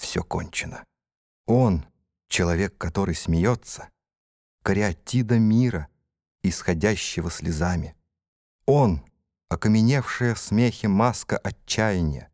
все кончено. Он, человек, который смеется, кариатида мира, исходящего слезами. Он, окаменевшая в смехе маска отчаяния,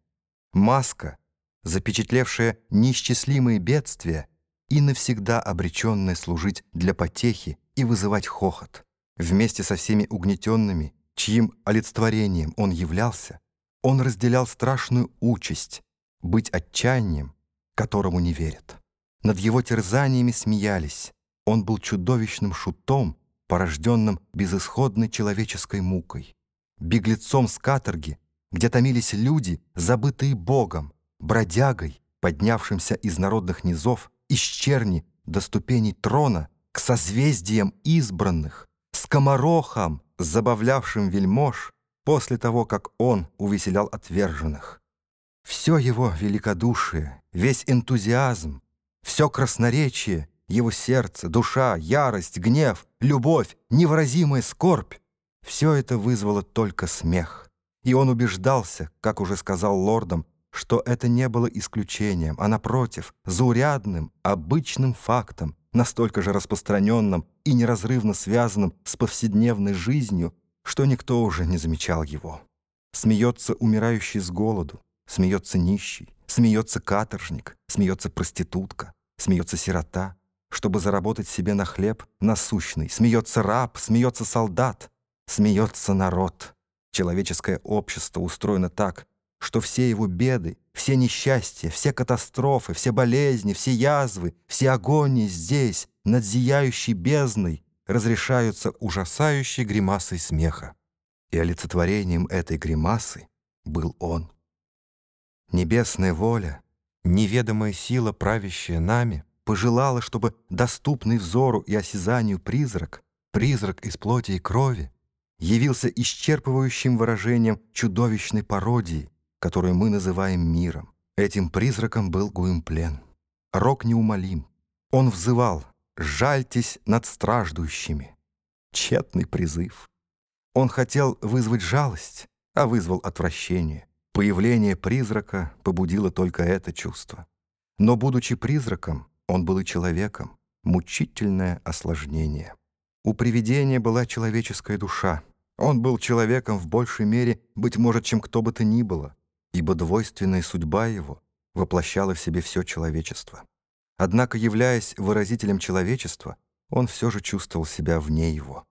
маска, запечатлевшая неисчислимые бедствия и навсегда обреченная служить для потехи и вызывать хохот. Вместе со всеми угнетенными, чьим олицетворением он являлся, он разделял страшную участь быть отчаянием, которому не верят. Над его терзаниями смеялись. Он был чудовищным шутом, порожденным безысходной человеческой мукой, беглецом с каторги, где томились люди, забытые Богом, бродягой, поднявшимся из народных низов, из черни до ступеней трона, к созвездиям избранных, скоморохам, забавлявшим вельмож, после того, как он увеселял отверженных. Все его великодушие, весь энтузиазм, все красноречие, его сердце, душа, ярость, гнев, любовь, невыразимая скорбь — все это вызвало только смех. И он убеждался, как уже сказал лордам, что это не было исключением, а, напротив, заурядным, обычным фактом, настолько же распространенным и неразрывно связанным с повседневной жизнью, что никто уже не замечал его. Смеется умирающий с голоду, смеется нищий, смеется каторжник, смеется проститутка, смеется сирота, чтобы заработать себе на хлеб насущный, смеется раб, смеется солдат, смеется народ. Человеческое общество устроено так, что все его беды, все несчастья, все катастрофы, все болезни, все язвы, все агонии здесь, над зияющей бездной, разрешаются ужасающей гримасой смеха. И олицетворением этой гримасы был он. Небесная воля, неведомая сила, правящая нами, пожелала, чтобы доступный взору и осязанию призрак, призрак из плоти и крови, явился исчерпывающим выражением чудовищной пародии, которую мы называем миром. Этим призраком был Гуимплен. Рок неумолим. Он взывал «Жальтесь над страждущими». Тщетный призыв. Он хотел вызвать жалость, а вызвал отвращение. Появление призрака побудило только это чувство. Но, будучи призраком, он был и человеком. Мучительное осложнение. У привидения была человеческая душа. Он был человеком в большей мере, быть может, чем кто бы то ни было, ибо двойственная судьба его воплощала в себе все человечество. Однако, являясь выразителем человечества, он все же чувствовал себя вне его.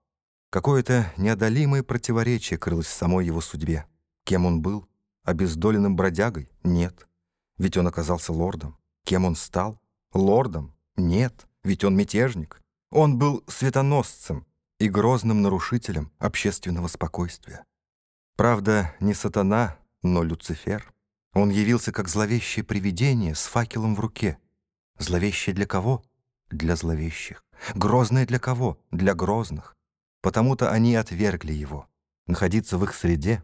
Какое-то неодолимое противоречие крылось в самой его судьбе. Кем он был? Обездоленным бродягой? Нет. Ведь он оказался лордом. Кем он стал? Лордом? Нет. Ведь он мятежник. Он был светоносцем и грозным нарушителем общественного спокойствия. Правда, не сатана, но Люцифер. Он явился как зловещее привидение с факелом в руке — Зловещее для кого? Для зловещих. Грозное для кого? Для грозных. Потому-то они отвергли его. Находиться в их среде,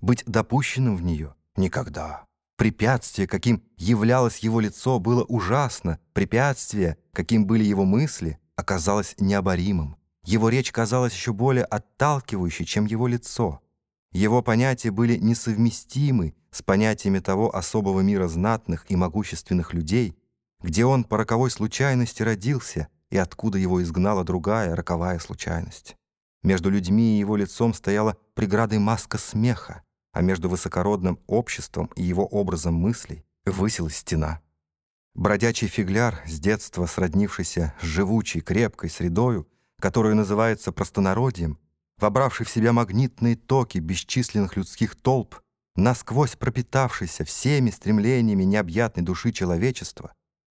быть допущенным в нее — никогда. Препятствие, каким являлось его лицо, было ужасно. Препятствие, каким были его мысли, оказалось необоримым. Его речь казалась еще более отталкивающей, чем его лицо. Его понятия были несовместимы с понятиями того особого мира знатных и могущественных людей, где он по роковой случайности родился и откуда его изгнала другая роковая случайность. Между людьми и его лицом стояла преградой маска смеха, а между высокородным обществом и его образом мыслей высилась стена. Бродячий фигляр, с детства сроднившийся с живучей, крепкой средою, которую называется простонародьем, вобравший в себя магнитные токи бесчисленных людских толп, насквозь пропитавшийся всеми стремлениями необъятной души человечества,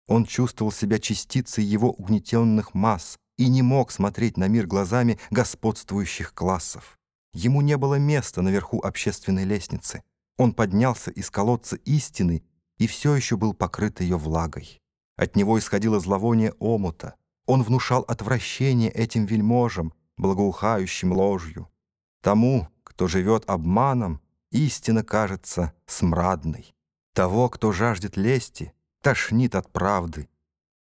он чувствовал себя частицей его угнетенных масс и не мог смотреть на мир глазами господствующих классов. Ему не было места наверху общественной лестницы. Он поднялся из колодца истины и все еще был покрыт ее влагой. От него исходило зловоние омута. Он внушал отвращение этим вельможам, благоухающим ложью. Тому, кто живет обманом, истина кажется смрадной. Того, кто жаждет лести, тошнит от правды,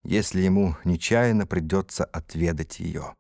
если ему нечаянно придется отведать ее.